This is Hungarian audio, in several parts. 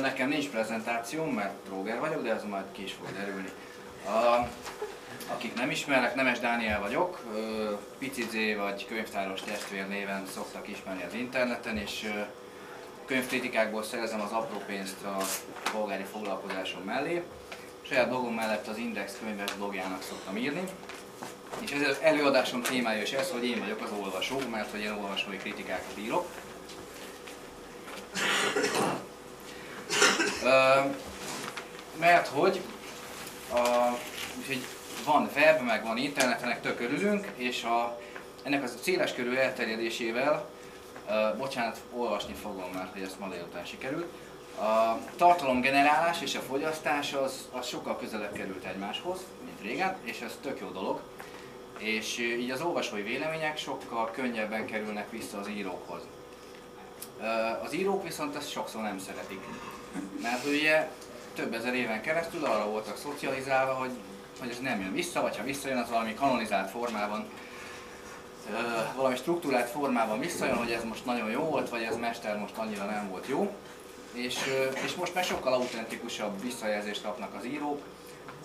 Nekem nincs prezentációm, mert tróger vagyok, de ez majd ki is fog derülni. A, akik nem ismernek, Nemes Dániel vagyok, Pici Z vagy könyvtáros testvér néven szoktak ismerni az interneten, és könyvkritikákból szerzem az apró pénzt a polgári foglalkozásom mellé. Saját blogom mellett az Index könyves blogjának szoktam írni. És ez az előadásom témája is ez, hogy én vagyok az olvasó, mert hogy én olvasói kritikákat írok. Mert hogy a, hogy van web, meg van internet, ennek tök örülünk, és a, ennek az széles körű elterjedésével, uh, bocsánat, olvasni fogom, mert hogy ezt ma délután sikerült, a tartalomgenerálás és a fogyasztás az, az sokkal közelebb került egymáshoz, mint régen, és ez tök jó dolog. És így az olvasói vélemények sokkal könnyebben kerülnek vissza az írókhoz. Az írók viszont ezt sokszor nem szeretik. Mert ugye több ezer éven keresztül arra voltak szocializálva, hogy, hogy ez nem jön vissza, vagy ha visszajön, az valami kanonizált formában, valami struktúrált formában visszajön, hogy ez most nagyon jó volt, vagy ez mester most annyira nem volt jó. És, és most már sokkal autentikusabb visszajelzést kapnak az írók,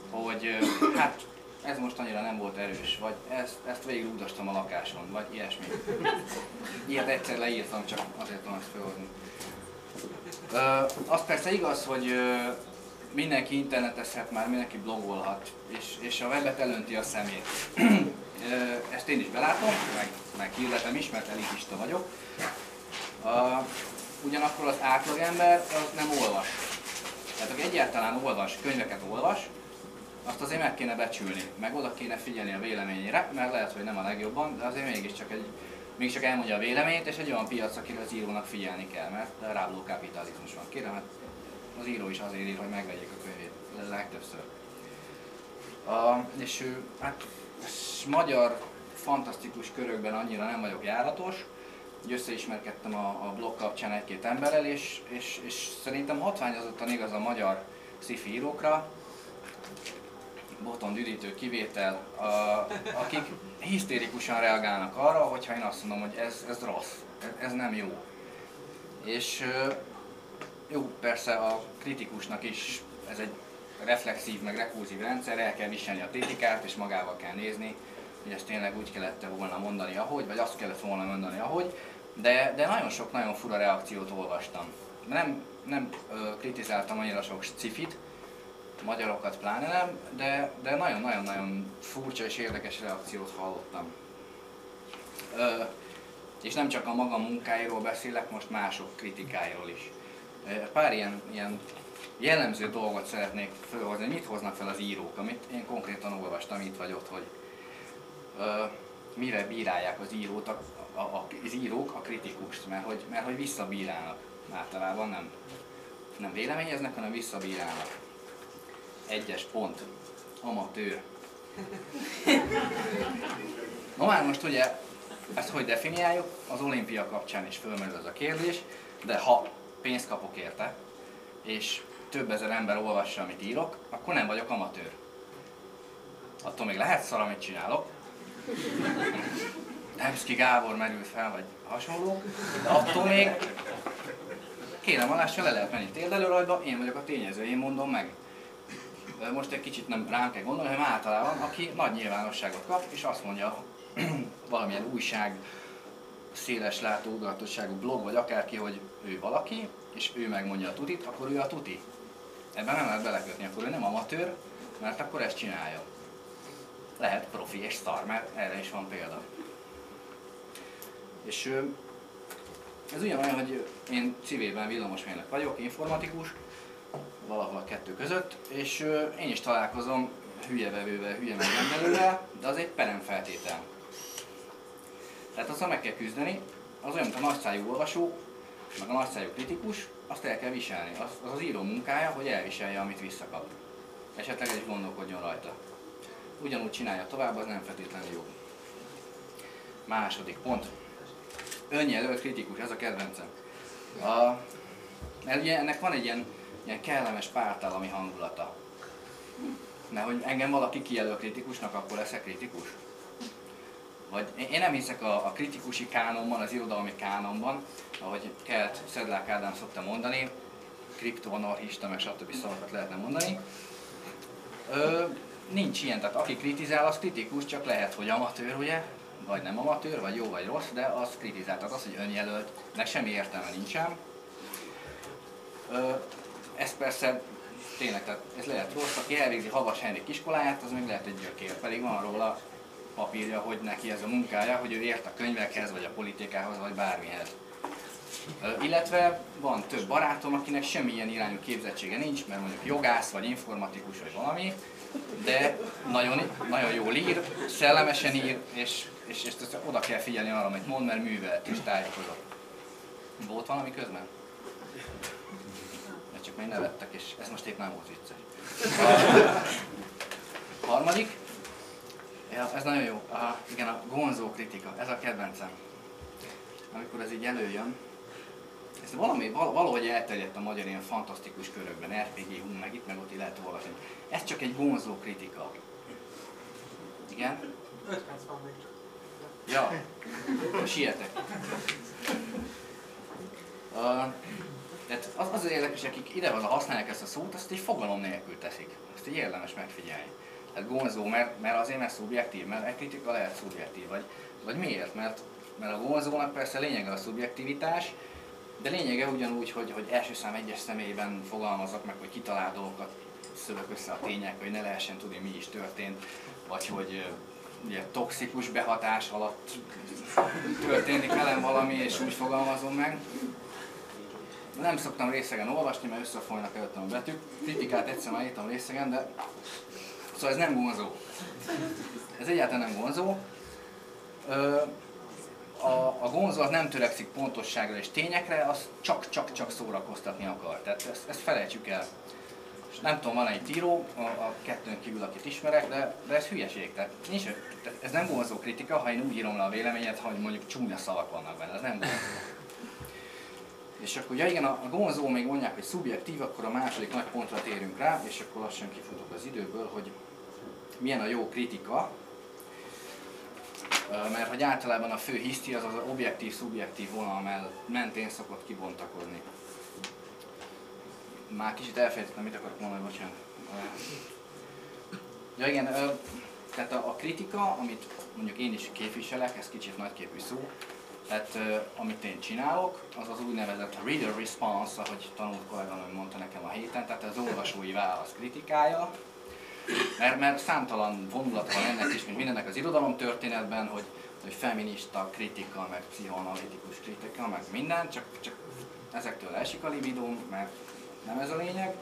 hogy hát ez most annyira nem volt erős, vagy ezt, ezt végigúdastam a lakáson, vagy ilyesmi. Ilyet egyszer leírtam, csak azért tudom ezt felhozni. Az persze igaz, hogy mindenki internetezhet már, mindenki blogolhat, és, és a webet elönti a szemét. Ezt én is belátom, meg, meg hirdetem is, mert elitista vagyok. Ugyanakkor az átlagember az nem olvas. Tehát aki egyáltalán olvas, könyveket olvas, azt azért meg kéne becsülni, meg oda kéne figyelni a véleményére, mert lehet, hogy nem a legjobban, de azért mégiscsak egy mégiscsak elmondja a véleményt, és egy olyan piac, akire az írónak figyelni kell, mert rábló kapitalizmus van. Kérem, hát az író is azért ír, hogy megvegyék a könyvét, legtöbbször. A, és ő, hát magyar fantasztikus körökben annyira nem vagyok járatos, hogy összeismerkedtem a, a blog kapcsán egy-két emberrel, és, és, és szerintem hatványozottan igaz a magyar sci írókra, botond üdítő kivétel, a, akik hisztérikusan reagálnak arra, hogyha én azt mondom, hogy ez, ez rossz, ez, nem jó. És jó, persze a kritikusnak is ez egy reflexív, meg repulzív rendszer, el kell viselni a kritikát, és magával kell nézni, hogy ezt tényleg úgy kellett volna mondani, ahogy, vagy azt kellett volna mondani, ahogy, de, de nagyon sok nagyon fura reakciót olvastam. Nem, nem ö, kritizáltam annyira sok cifit, magyarokat pláne nem, de, de nagyon-nagyon-nagyon furcsa és érdekes reakciót hallottam. Ö, és nem csak a maga munkáiról beszélek, most mások kritikáiról is. Pár ilyen, ilyen jellemző dolgot szeretnék felhozni, mit hoznak fel az írók, amit én konkrétan olvastam itt vagy ott, hogy ö, mire bírálják az írót, a, a, a, az írók a kritikust, mert hogy, mert hogy visszabírálnak. Általában nem, nem véleményeznek, hanem visszabírálnak. Egyes pont. Amatőr. No már most ugye ezt hogy definiáljuk? Az olimpia kapcsán is fölmerül ez a kérdés, de ha pénzt kapok érte, és több ezer ember olvassa, amit írok, akkor nem vagyok amatőr. Attól még lehet szar, amit csinálok. Nemszki Gábor merül fel, vagy hasonló, de attól még kérem alással le lehet menni térdelőrajba, én vagyok a tényező, én mondom meg. Most egy kicsit nem rám kell gondolni, hanem általában, aki nagy nyilvánosságot kap, és azt mondja valamilyen újság, széles látógatottságú blog, vagy akárki, hogy ő valaki, és ő megmondja a tutit, akkor ő a tuti. Ebben nem lehet belekötni, akkor ő nem amatőr, mert akkor ezt csinálja. Lehet profi és sztar, mert erre is van példa. És ez ugyanolyan, hogy én civilben villamosmérnök vagyok, informatikus, valahol a kettő között, és én is találkozom hülye vevővel, hülye megrendelővel, de az egy peremfeltétel. Tehát azzal meg kell küzdeni, az olyan, mint a nagyszájú olvasó, meg a nagyszájú kritikus, azt el kell viselni. Az, az az író munkája, hogy elviselje, amit visszakap. Esetleg egy gondolkodjon rajta. Ugyanúgy csinálja tovább, az nem feltétlenül jó. Második pont. Önjelölt kritikus, ez a kedvencem. A, mert ugye ennek van egy ilyen, ilyen kellemes pártállami hangulata. Mert hogy engem valaki kijelöl kritikusnak, akkor leszek kritikus vagy én nem hiszek a, a kritikusi kánonban, az irodalmi kánonban, ahogy Kelt Szedlák Ádám szokta mondani, kriptoanarchista, meg stb. szavakat lehetne mondani. Ö, nincs ilyen, tehát aki kritizál, az kritikus, csak lehet, hogy amatőr, ugye? Vagy nem amatőr, vagy jó, vagy rossz, de az kritizál. Tehát az, hogy önjelöltnek semmi értelme nincsen. Ö, ez persze tényleg, tehát ez lehet rossz, aki elvégzi Havas Henrik iskoláját, az még lehet egy gyökér, pedig van róla papírja, hogy neki ez a munkája, hogy ő ért a könyvekhez, vagy a politikához, vagy bármihez. Illetve van több barátom, akinek semmilyen irányú képzettsége nincs, mert mondjuk jogász, vagy informatikus, vagy valami, de nagyon, nagyon jól ír, szellemesen ír, és, és, és oda kell figyelni arra, amit mond, mert művelt és tájékozott. Volt valami közben? Még nevettek, és ez most épp nem volt vicces. A harmadik, ja, ez nagyon jó, a, igen, a gonzó kritika, ez a kedvencem. Amikor ez így előjön, ez valami, valahogy elterjedt a magyar ilyen fantasztikus körökben, RPG, hum, meg itt, meg ott lehet olvasni. Ez csak egy gonzó kritika. Igen? 5 perc van még csak. Ja, sietek. Uh, tehát az, az az érdekes, akik idehaza használják ezt a szót, azt egy fogalom nélkül teszik. Azt így érdemes megfigyelni. Tehát gonzó, mert, mert azért mert szubjektív, mert egy kritika lehet szubjektív, vagy, vagy miért? Mert, mert a vonzónak persze lényege a szubjektivitás, de lényege ugyanúgy, hogy, hogy első szám egyes személyben fogalmazok meg, hogy kitalál dolgokat, szövök össze a tények, hogy ne lehessen tudni, mi is történt, vagy hogy ugye, toxikus behatás alatt történik velem valami, és úgy fogalmazom meg. Nem szoktam részegen olvasni, mert összefolynak előttem a betűk. Kritikát egyszer már írtam részegen, de szóval ez nem vonzó. Ez egyáltalán nem vonzó a, a gonzó az nem törekszik pontosságra és tényekre, az csak-csak-csak szórakoztatni akar. Tehát ezt, ezt felejtsük el. Nem tudom, van egy író, a, a kettőn kívül, akit ismerek, de, de ez hülyeség. Tehát, nincs, ez nem gonzó kritika, ha én úgy írom le a véleményet, hogy mondjuk csúnya szavak vannak benne, ez nem gonzó. És akkor, ja igen, a, a gonzó még mondják, hogy szubjektív, akkor a második nagy pontra térünk rá, és akkor lassan kifutok az időből, hogy milyen a jó kritika, mert hogy általában a fő hiszti az az objektív-szubjektív vonal mentén szokott kibontakozni. Már kicsit elfelejtettem, mit akarok mondani, bocsánat. Ja igen, tehát a, a kritika, amit mondjuk én is képviselek, ez kicsit nagyképű szó, tehát amit én csinálok, az az úgynevezett reader response, ahogy tanult kolléganőm mondta nekem a héten, tehát az olvasói válasz kritikája, mert, mert számtalan vonulata van ennek is, mint mindennek az irodalom történetben, hogy, hogy feminista kritika, meg pszichoanalitikus kritika, meg minden, csak, csak ezektől esik a libidóm, mert nem ez a lényeg.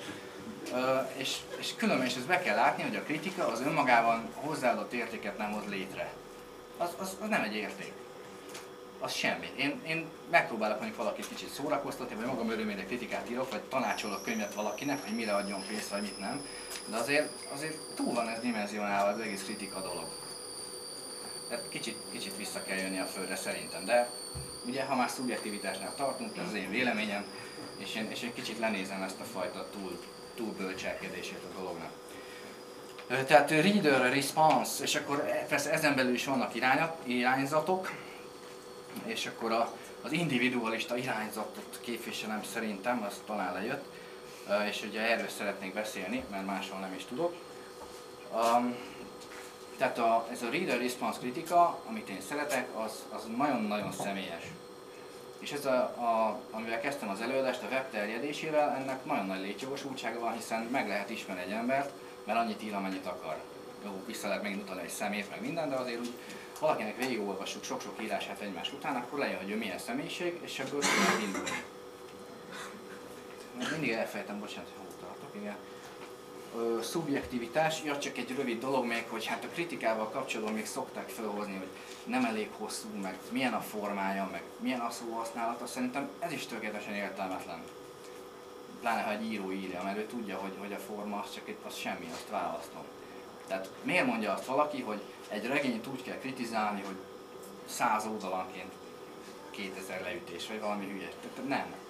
Ö, és, és különben is ezt be kell látni, hogy a kritika az önmagában hozzáadott értéket nem hoz létre. Az, az, az nem egy érték. Az semmi. Én, én megpróbálok mondjuk valakit kicsit szórakoztatni, vagy magam örömére kritikát írok, vagy tanácsolok könyvet valakinek, hogy mire adjon pénzt, vagy mit nem. De azért, azért túl van ez dimenzionálva az egész kritika dolog. Tehát kicsit, kicsit vissza kell jönni a földre szerintem, de ugye ha már szubjektivitásnál tartunk, ez az én véleményem, és én, és én kicsit lenézem ezt a fajta túl, túl bölcselkedését a dolognak. Tehát reader response, és akkor e, persze ezen belül is vannak irányat, irányzatok, és akkor a, az individualista irányzatot képviselem szerintem, az talán lejött és ugye erről szeretnék beszélni, mert máshol nem is tudok. Um, tehát a, ez a reader response kritika, amit én szeretek, az, az nagyon-nagyon személyes. És ez, a, a, amivel kezdtem az előadást, a web terjedésével, ennek nagyon nagy létjogosultsága van, hiszen meg lehet ismerni egy embert, mert annyit ír, amennyit akar. Jó, vissza lehet megint utalni egy szemét, meg minden, de azért úgy valakinek végigolvassuk sok-sok írását egymás után, akkor lejön, hogy ő milyen személyiség, és ebből tudunk indulni mindig elfejtem, bocsánat, hogy hol tartok, igen. Ö, szubjektivitás, ja csak egy rövid dolog még, hogy hát a kritikával kapcsolatban még szokták felhozni, hogy nem elég hosszú, meg milyen a formája, meg milyen a szóhasználata, szerintem ez is tökéletesen értelmetlen. Pláne ha egy író írja, mert ő tudja, hogy, hogy a forma az csak itt az semmi, azt választom. Tehát miért mondja azt valaki, hogy egy regényt úgy kell kritizálni, hogy száz oldalanként 2000 leütés, vagy valami hülye. Tehát nem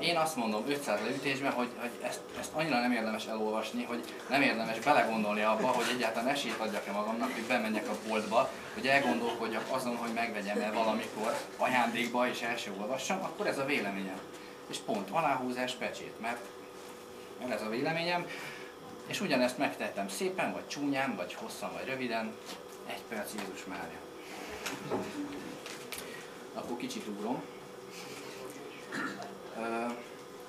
én azt mondom 500 leütésben, hogy, hogy ezt, ezt annyira nem érdemes elolvasni, hogy nem érdemes belegondolni abba, hogy egyáltalán esélyt adjak-e magamnak, hogy bemenjek a boltba, hogy elgondolkodjak azon, hogy megvegyem-e valamikor ajándékba és első olvassam, akkor ez a véleményem. és pont, aláhúzás, pecsét, mert, mert ez a véleményem, és ugyanezt megtettem szépen, vagy csúnyán, vagy hosszan, vagy röviden, egy perc Jézus Mária. Akkor kicsit ugrom. Uh,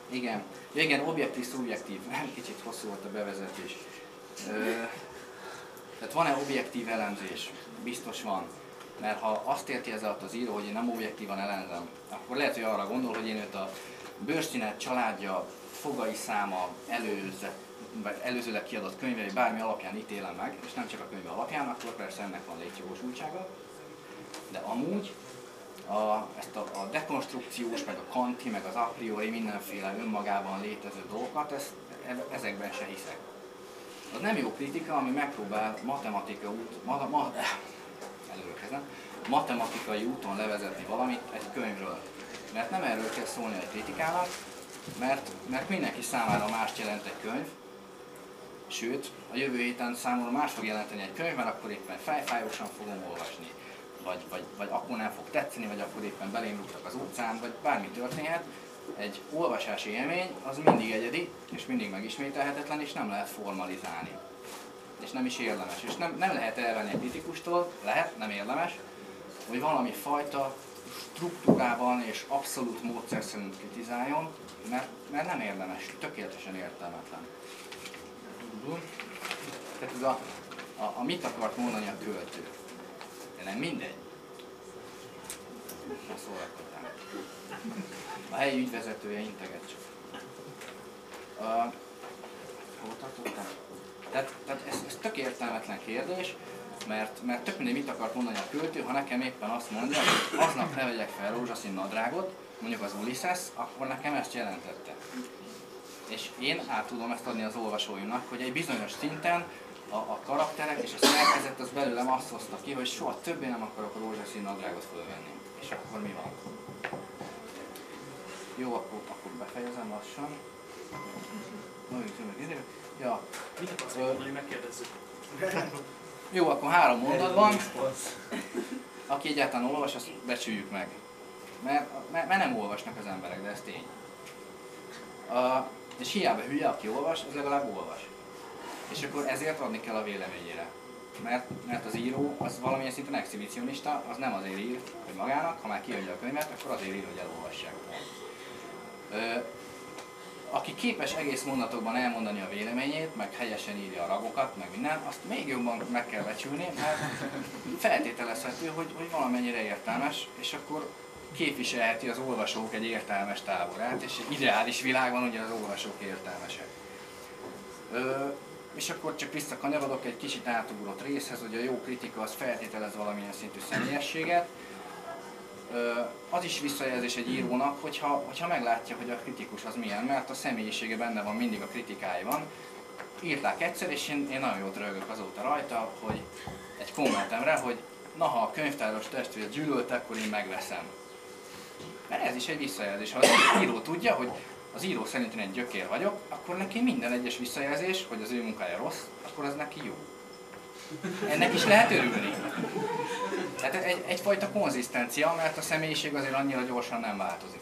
igen, ja, igen, objektív, szubjektív. Kicsit hosszú volt a bevezetés. Uh, tehát van-e objektív elemzés? Biztos van. Mert ha azt érti ez alatt az író, hogy én nem objektívan elemzem, akkor lehet, hogy arra gondol, hogy én őt a bőrszínet családja, fogai száma, előző, vagy előzőleg kiadott könyvei bármi alapján ítélem meg, és nem csak a könyve alapján, akkor persze ennek van létjogosultsága. De amúgy a, ezt a, a dekonstrukciós, meg a kanti, meg az a priori mindenféle önmagában létező dolgokat, ezt, e, ezekben se hiszek. Az nem jó kritika, ami megpróbál matematika út, ma, ma, előrekezem, matematikai úton levezetni valamit egy könyvről. Mert nem erről kell szólni a kritikának, mert, mert mindenki számára mást jelent egy könyv, sőt, a jövő héten számomra más fog jelenteni egy könyv, mert akkor éppen fejfájósan fogom olvasni vagy, vagy, vagy akkor nem fog tetszeni, vagy akkor éppen belém rúgtak az utcán, vagy bármi történhet, egy olvasási élmény az mindig egyedi, és mindig megismételhetetlen, és nem lehet formalizálni. És nem is érdemes. És nem, nem lehet elvenni a kritikustól, lehet, nem érdemes, hogy valami fajta struktúrában és abszolút módszer szerint kritizáljon, mert, mert nem érdemes, tökéletesen értelmetlen. Tehát ez a, a, a mit akart mondani a költő de nem mindegy. Ne szórakoztál. A helyi ügyvezetője integet csak. Uh, hol tartottam? Tehát, tehát ez, ez tök értelmetlen kérdés, mert, mert tök mindegy mit akart mondani a költő, ha nekem éppen azt mondja, hogy aznap ne vegyek fel rózsaszín nadrágot, mondjuk az Ulysses, akkor nekem ezt jelentette. És én át tudom ezt adni az olvasóimnak, hogy egy bizonyos szinten a, a karakterek és a szerkezet az belőlem azt hozta ki, hogy soha többé nem akarok a rózsaszín nadrágot fölvenni. És akkor mi van? Jó, akkor, akkor befejezem lassan. Ja. Mit akarsz mondani, megkérdezzük. Jó, akkor három mondatban. Aki egyáltalán olvas, azt becsüljük meg. Mert, mert, mert nem olvasnak az emberek, de ez tény. Uh, és hiába hülye, aki olvas, az legalább olvas és akkor ezért adni kell a véleményére. Mert, mert az író az valamilyen szinten exhibicionista, az nem azért ír, hogy magának, ha már kiadja a könyvet, akkor azért ír, hogy elolvassák. Aki képes egész mondatokban elmondani a véleményét, meg helyesen írja a ragokat, meg minden, azt még jobban meg kell becsülni, mert feltételezhető, hogy, hogy valamennyire értelmes, és akkor képviselheti az olvasók egy értelmes táborát, és egy ideális világban ugye az olvasók értelmesek. Ö, és akkor csak visszakanyarodok egy kicsit átugrott részhez, hogy a jó kritika az feltételez valamilyen szintű személyességet. Az is visszajelzés egy írónak, hogyha, hogyha meglátja, hogy a kritikus az milyen, mert a személyisége benne van mindig a kritikáiban. Írták egyszer, és én, én nagyon jót rögök azóta rajta, hogy egy kommentemre, hogy na ha a könyvtáros testvér gyűlölt, akkor én megveszem. Mert ez is egy visszajelzés. Ha az író tudja, hogy az író szerint én egy gyökér vagyok, akkor neki minden egyes visszajelzés, hogy az ő munkája rossz, akkor az neki jó. Ennek is lehet örülni. Tehát egy, egyfajta konzisztencia, mert a személyiség azért annyira gyorsan nem változik.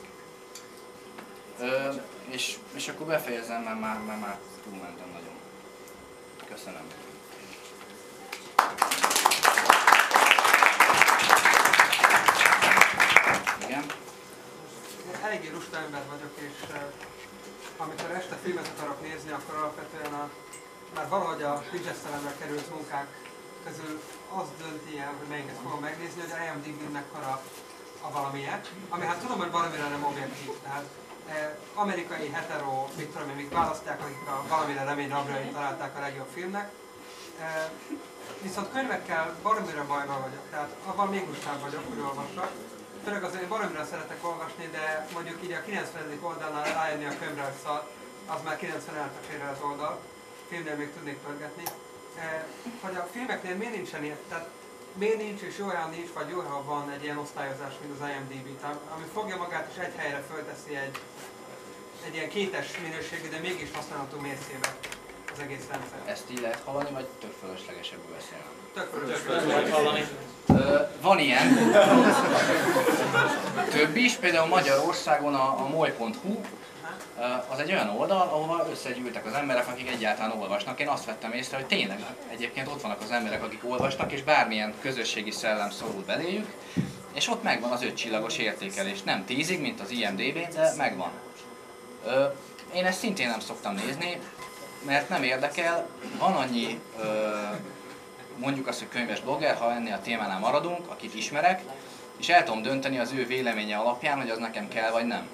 Ö, és, és akkor befejezem, mert már, mert már túlmentem nagyon. Köszönöm. Igen eléggé lusta ember vagyok, és uh, amikor este filmet akarok nézni, akkor alapvetően a, már valahogy a digestelemre került munkák közül az dönti el, hogy melyiket fogom megnézni, hogy a IMDb-nek a, valamilyen, ami hát tudom, hogy valamire nem objektív, tehát eh, amerikai hetero, mit tudom én, még választják, akik a valamire remény rabjai találták a legjobb filmnek. Eh, viszont könyvekkel baromira bajban vagyok, tehát abban még lustább vagyok, hogy olvassak főleg azért baromira szeretek olvasni, de mondjuk így a 90. oldalnál rájönni a könyvre, hogy szar, az már 90 eltefére az oldal, filmnél még tudnék pörgetni. Eh, hogy a filmeknél miért nincsen ilyen, tehát miért nincs és jó olyan nincs, vagy jó, ha van egy ilyen osztályozás, mint az IMDb, ami fogja magát és egy helyre fölteszi egy, egy ilyen kétes minőségű, de mégis használható mércébe az egész rendszer. Ezt így lehet hallani, vagy tök fölöslegesebb beszélnem? Tök Tök fölösleges. lehet hallani. Ö, Van ilyen. Több is, például Magyarországon a, a moly.hu az egy olyan oldal, ahova összegyűltek az emberek, akik egyáltalán olvasnak. Én azt vettem észre, hogy tényleg egyébként ott vannak az emberek, akik olvasnak, és bármilyen közösségi szellem szorul beléjük, és ott megvan az öt csillagos értékelés. Nem tízig, mint az IMDB, de megvan. Ö, én ezt szintén nem szoktam nézni, mert nem érdekel. Van annyi mondjuk azt, hogy könyves blogger, ha ennél a témánál maradunk, akit ismerek, és el tudom dönteni az ő véleménye alapján, hogy az nekem kell vagy nem.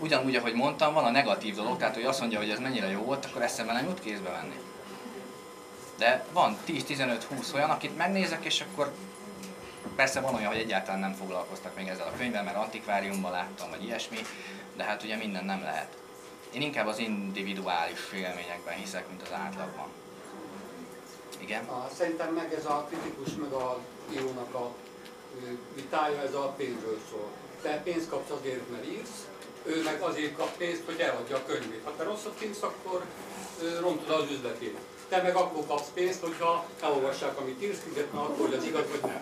Ugyanúgy, ahogy mondtam, van a negatív dolog, tehát hogy azt mondja, hogy ez mennyire jó volt, akkor eszembe nem jut kézbe venni. De van 10-15-20 olyan, akit megnézek, és akkor persze van olyan, hogy egyáltalán nem foglalkoztak még ezzel a könyvvel, mert antikváriumban láttam, vagy ilyesmi, de hát ugye minden nem lehet. Én inkább az individuális élményekben hiszek, mint az átlagban. Igen? Szerintem meg ez a kritikus meg a írónak a vitája, ez a pénzről szól. Te pénzt kapsz azért, mert írsz, ő meg azért kap pénzt, hogy eladja a könyvét. Ha te rosszat írsz, akkor rontod az üzletét. Te meg akkor kapsz pénzt, hogyha elolvassák, amit írsz, függetlenül attól, hogy az igaz vagy nem.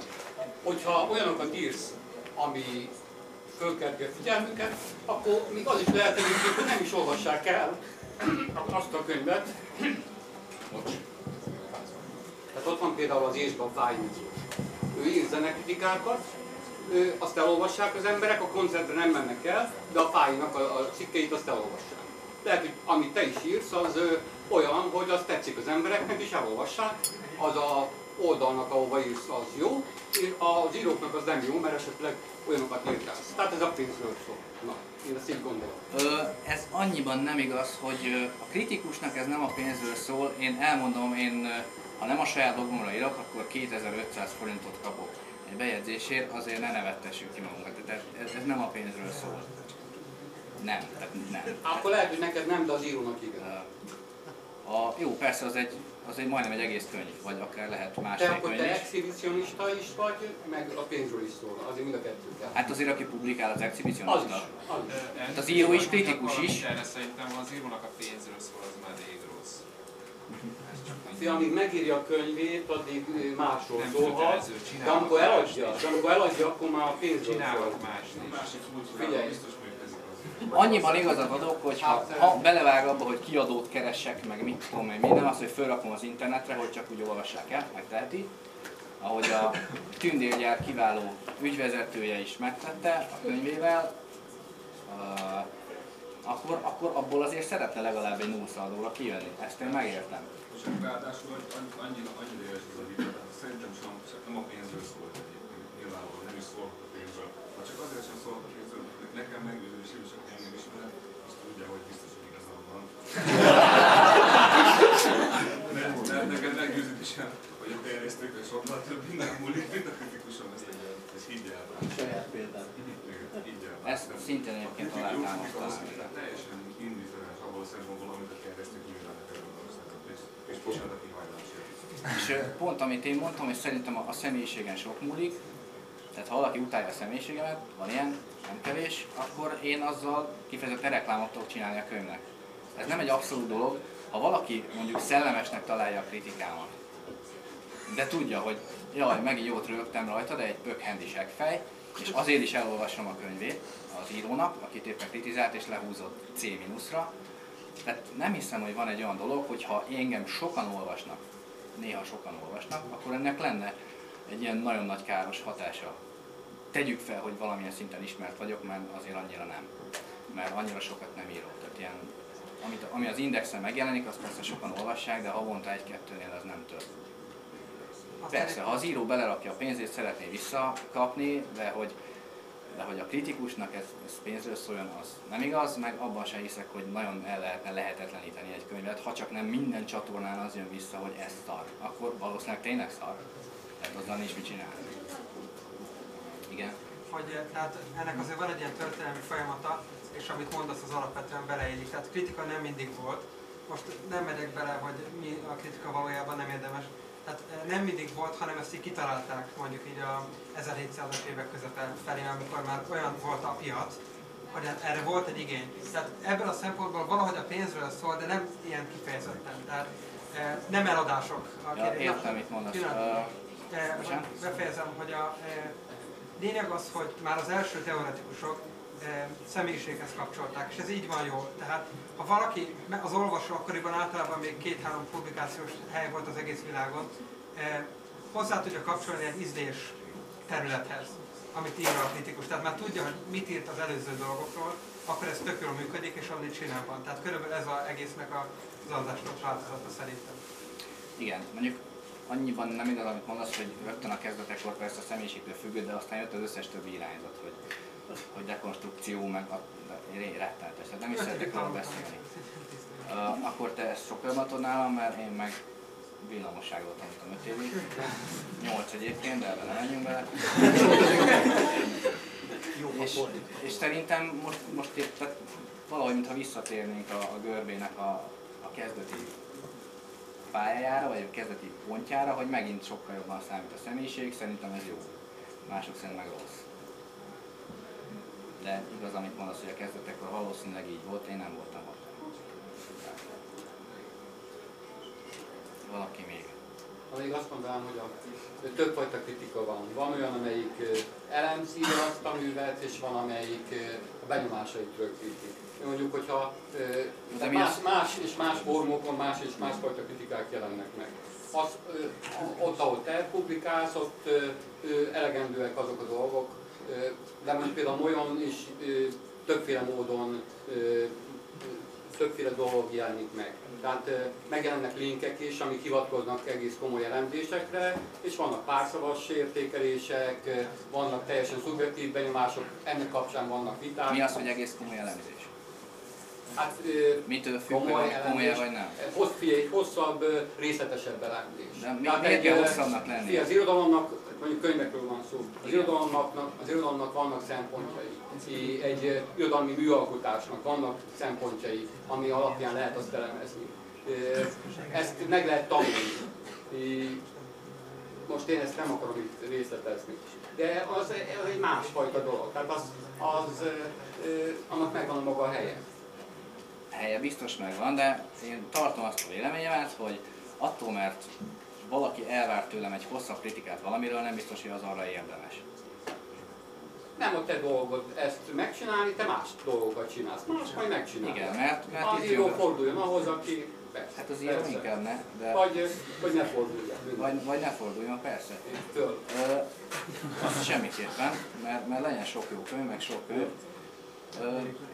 Hogyha olyanokat írsz, ami fölkelti a figyelmüket, akkor még az is lehet hogy nem is olvassák el azt a könyvet. Bocs. Tehát ott van például az Ésban Fájnyúzó. Ő ír zenekritikákat, azt elolvassák az emberek, a koncertre nem mennek el, de a Fájnak a, a cikkeit azt elolvassák. Lehet, hogy amit te is írsz, az ö, olyan, hogy az tetszik az embereknek, és elolvassák. Az a oldalnak, ahova írsz, az jó, és az íróknak az nem jó, mert esetleg olyanokat írtálsz. Tehát ez a pénzről szól. Na, én ezt így gondolom. Ö, ez annyiban nem igaz, hogy a kritikusnak ez nem a pénzről szól. Én elmondom, én ha nem a saját blogomra írok, akkor 2500 forintot kapok egy bejegyzésért, azért ne nevettessük ki magunkat. Tehát ez, ez nem a pénzről szól. Nem, tehát nem. Akkor lehet, hogy neked nem, de az írónak igen. Ö, A, jó, persze az egy, az egy majdnem egy egész könyv, vagy akár lehet Te másik akkor könyv te is. exhibicionista is vagy, meg a pénzről is szól. Azért mind a kettő kell. Hát azért, aki publikál az Az is. exhibicionista. Az is. Hát az író is, kritikus is. Erre szerintem az írónak a pénzről szól, az már rég rossz. Fia, amíg megírja a könyvét, addig másról Nem szólhat. De amikor eladja, de amikor eladja, akkor már a pénzről szól. Csinálhat mást is. Másik Figyelj. biztos. Annyiban igazat adok, hogy ha, ha belevág abba, hogy kiadót keresek, meg mit tudom én, minden, az, hogy felrakom az internetre, hogy csak úgy olvassák el, megteheti. Ahogy a tündérgyár kiváló ügyvezetője is megtette a könyvével, uh, akkor, akkor abból azért szeretne legalább egy nullszaldóra kijönni. Ezt én megértem. És ráadásul annyira, annyira éles ez a vita, tehát szerintem sem, nem a pénzről szólt egyébként, nyilvánvalóan nem is szólhat a pénzről. Ha csak azért sem szólhat a pénzről, nekem meggyőződésem is, aki engem ismer, azt tudja, hogy biztos, hogy igazam van. De- De neked meggyőződésem, hogy a terjesztőkre sokkal több minden múlik, mint a kritikuson, ezt, ezt higgy el. Saját higgy el. Ezt szintén egyébként kritika az alátámasztanám. teljesen indifferens abból a szempontból, amit a terjesztők művelnek az és, és bocsánat, aki hajlamos És ö, pont amit én mondtam, hogy szerintem a személyiségen sok múlik, tehát ha valaki utálja a személyiségemet, van ilyen, nem kevés, akkor én azzal kifejezetten reklámot tudok csinálni a könyvnek. Ez nem egy abszolút dolog, ha valaki mondjuk szellemesnek találja a kritikámat, de tudja, hogy jaj, megint jót rögtem rajta, de egy pökhendi fej, és azért is elolvasom a könyvét az írónak, akit éppen kritizált és lehúzott C minuszra. Tehát nem hiszem, hogy van egy olyan dolog, hogy ha engem sokan olvasnak, néha sokan olvasnak, akkor ennek lenne egy ilyen nagyon nagy káros hatása. Tegyük fel, hogy valamilyen szinten ismert vagyok, mert azért annyira nem. Mert annyira sokat nem írok. Tehát ilyen, amit, ami az indexen megjelenik, azt persze sokan olvassák, de havonta egy-kettőnél az nem több. Persze, ha az író belerakja a pénzét, szeretné visszakapni, de hogy, de hogy a kritikusnak ez, ez pénzről szóljon, az nem igaz, meg abban sem hiszek, hogy nagyon el lehetne lehetetleníteni egy könyvet, ha csak nem minden csatornán az jön vissza, hogy ez szar. Akkor valószínűleg tényleg szar. Tehát azzal nincs mit csinálni. Igen. hogy eh, tehát ennek azért van egy ilyen történelmi folyamata, és amit mondasz, az alapvetően beleillik. Tehát kritika nem mindig volt. Most nem megyek bele, hogy mi a kritika valójában nem érdemes. Tehát eh, nem mindig volt, hanem ezt így kitalálták mondjuk így a 1700-as évek közepe felé, amikor már olyan volt a piac, hogy hát erre volt egy igény. Tehát ebből a szempontból valahogy a pénzről szól, de nem ilyen kifejezetten. Tehát e, nem eladások. a Ja, értem, mit mondasz. Pillanat. Befejezem, hogy a e, lényeg az, hogy már az első teoretikusok e, személyiséghez kapcsolták, és ez így van jól. Tehát ha valaki, az olvasó akkoriban általában még két-három publikációs hely volt az egész világon, e, hozzá tudja kapcsolni egy ízlés területhez, amit ír a kritikus. Tehát már tudja, hogy mit írt az előző dolgokról, akkor ez tök jól működik, és amit csinál van. Tehát körülbelül ez az egésznek a- az adásnak változata szerintem. Igen, mondjuk annyiban nem igaz, amit mondasz, hogy rögtön a kezdetekkor persze a személyiségtől függő, de aztán jött az összes többi irányzat, hogy, hogy dekonstrukció, meg a, de rettenetes, tehát nem is szeretek róla beszélni. Uh, akkor te ezt sokkal jobban nálam, mert én meg villamosságról tanultam 5 évig. 8 egyébként, de ebben nem menjünk bele. és, és szerintem most, most itt, tehát valahogy, mintha visszatérnénk a, a görbének a, a kezdeti pályájára, vagy a kezdeti pontjára, hogy megint sokkal jobban számít a személyiség, szerintem ez jó. Mások szerint meg rossz. De igaz, amit mondasz, hogy a kezdetekkor valószínűleg így volt, én nem voltam ott. Valaki még. Amíg azt mondanám, hogy a, többfajta kritika van. Van olyan, amelyik elemzi azt a művet, és van, amelyik a benyomásait rögzíti. Mondjuk, hogyha De más, más és más formokon más és másfajta kritikák jelennek meg. Az, ott, ahol te publikálsz, ott elegendőek azok a dolgok, de mondjuk például olyan is többféle módon többféle dolog jelenik meg. Tehát megjelennek linkek is, amik hivatkoznak egész komoly elemzésekre, és vannak párszavas értékelések, vannak teljesen szubjektív benyomások, ennek kapcsán vannak viták. Mi az, hogy egész komoly elemzés? Hát, Mitől függ, Komoly komoly vagy nem? Hossz, egy hosszabb, részletesebb elemzés. De mi- Tehát egy, hosszabbnak figyelj, Az irodalomnak, mondjuk könyvekről van szó, az irodalomnak, az irodalomnak vannak szempontjai. Egy irodalmi műalkotásnak vannak szempontjai, ami alapján lehet azt elemezni. Ezt meg lehet tanulni. Most én ezt nem akarom itt részletezni. De az, az egy másfajta dolog. Tehát az, az annak megvan a maga helye. Helye biztos megvan, de én tartom azt a véleményemet, hogy attól, mert valaki elvár tőlem egy hosszabb kritikát valamiről, nem biztos, hogy az arra érdemes. Nem a te dolgod ezt megcsinálni, te más dolgokat csinálsz. Más majd megcsinálod. Igen, mert, mert Az író forduljon ahhoz, aki... Persze, hát az író inkább ne, de Vagy, hogy ne forduljon. vagy, vagy ne forduljon, persze. Föl. Ö, azt semmiképpen, mert, mert legyen sok jó könyv, meg sok könyv.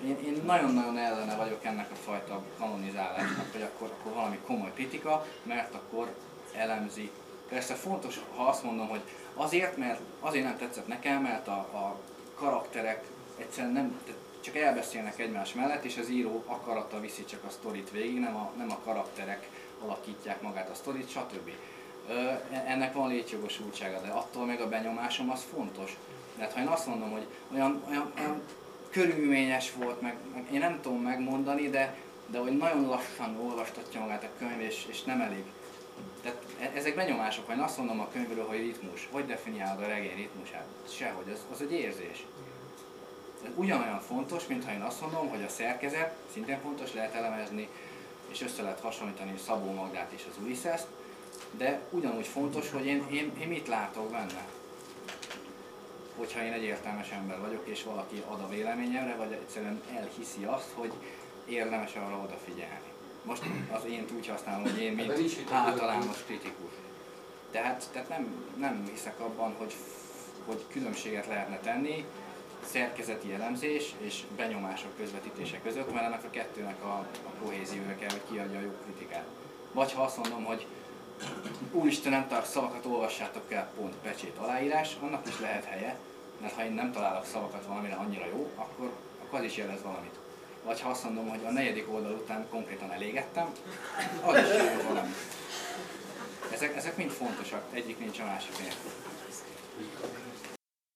Én, én nagyon-nagyon ellene vagyok ennek a fajta kanonizálásnak, hogy akkor, akkor valami komoly kritika, mert akkor elemzi. Persze fontos, ha azt mondom, hogy azért, mert azért nem tetszett nekem, mert a, a karakterek egyszerűen nem, csak elbeszélnek egymás mellett, és az író akarata viszi csak a sztorit végig, nem a, nem a karakterek alakítják magát a sztorit, stb. Ö, ennek van létjogosultsága, de attól meg a benyomásom az fontos. Mert ha én azt mondom, hogy olyan, olyan, olyan körülményes volt, meg, én nem tudom megmondani, de, de hogy nagyon lassan olvastatja magát a könyv, és, és nem elég. Tehát e- ezek benyomások, én azt mondom a könyvről, hogy ritmus, hogy definiálod a regény ritmusát? Sehogy, az, az egy érzés. Ez ugyanolyan fontos, mint ha én azt mondom, hogy a szerkezet szintén fontos, lehet elemezni, és össze lehet hasonlítani Szabó Magdát és az ulysses de ugyanúgy fontos, hogy én, én, én mit látok benne. Hogyha én egy értelmes ember vagyok, és valaki ad a véleményemre, vagy egyszerűen elhiszi azt, hogy érdemes arra odafigyelni. Most az én úgy használom, hogy én mint általános kritikus. Tehát, tehát nem, nem hiszek abban, hogy, hogy különbséget lehetne tenni szerkezeti elemzés és benyomások közvetítése között, mert ennek a kettőnek a, a kohéziója kell, hogy kiadja a jó kritikát. Vagy ha azt mondom, hogy úristen nem találok szavakat, olvassátok el, pont pecsét aláírás, annak is lehet helye, mert ha én nem találok szavakat valamire annyira jó, akkor, akkor az is jelez valamit. Vagy ha azt mondom, hogy a negyedik oldal után konkrétan elégettem, az is jelez valamit. Ezek, ezek mind fontosak, egyik nincs a másik nélkül.